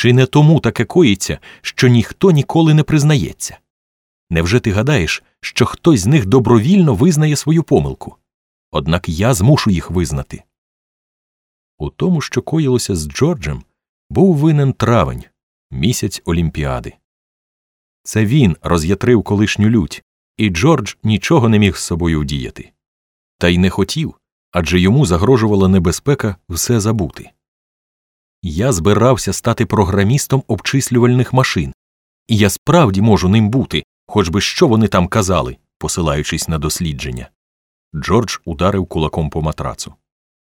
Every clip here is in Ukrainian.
Чи не тому таке коїться, що ніхто ніколи не признається? Невже ти гадаєш, що хтось з них добровільно визнає свою помилку? Однак я змушу їх визнати. У тому, що коїлося з Джорджем, був винен травень, місяць Олімпіади. Це він роз'ятрив колишню лють, і Джордж нічого не міг з собою вдіяти. Та й не хотів адже йому загрожувала небезпека все забути. Я збирався стати програмістом обчислювальних машин, і я справді можу ним бути, хоч би що вони там казали, посилаючись на дослідження. Джордж ударив кулаком по матрацу.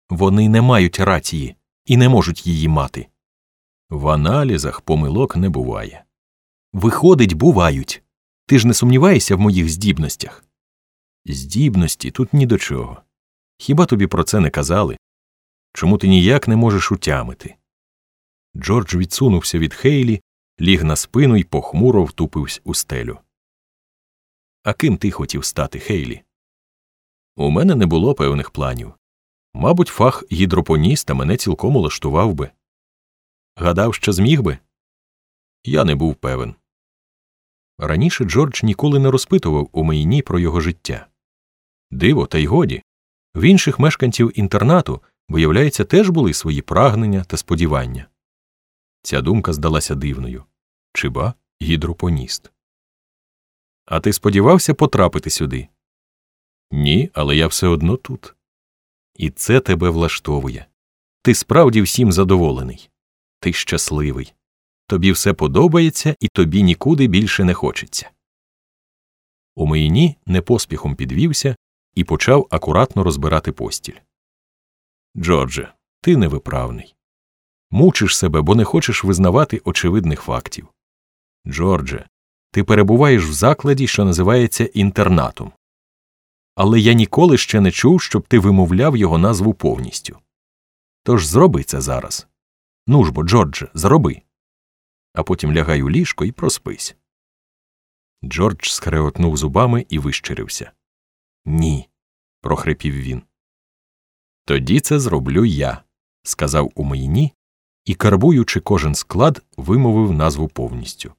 Вони не мають рації і не можуть її мати. В аналізах помилок не буває. Виходить, бувають. Ти ж не сумніваєшся в моїх здібностях? Здібності тут ні до чого. Хіба тобі про це не казали? Чому ти ніяк не можеш утямити? Джордж відсунувся від Хейлі, ліг на спину і похмуро втупився у стелю. А ким ти хотів стати, Хейлі? У мене не було певних планів. Мабуть, фах гідропоніста мене цілком улаштував би. Гадав, що зміг би? Я не був певен. Раніше Джордж ніколи не розпитував у Мейні про його життя. Диво, та й годі. В інших мешканців інтернату, виявляється, теж були свої прагнення та сподівання. Ця думка здалася дивною чи ба гідропоніст. А ти сподівався потрапити сюди? Ні, але я все одно тут. І це тебе влаштовує. Ти справді всім задоволений. Ти щасливий. Тобі все подобається і тобі нікуди більше не хочеться. У Мейні непоспіхом підвівся і почав акуратно розбирати постіль. Джордже, ти невиправний. Мучиш себе, бо не хочеш визнавати очевидних фактів. Джордже, ти перебуваєш в закладі, що називається інтернатом. Але я ніколи ще не чув, щоб ти вимовляв його назву повністю. Тож зроби це зараз. Ну ж бо, Джордже, зроби. А потім лягай у ліжко і проспись. Джордж скреотнув зубами і вищирився. Ні, прохрипів він. Тоді це зроблю я, сказав у Мейні і, карбуючи кожен склад, вимовив назву повністю.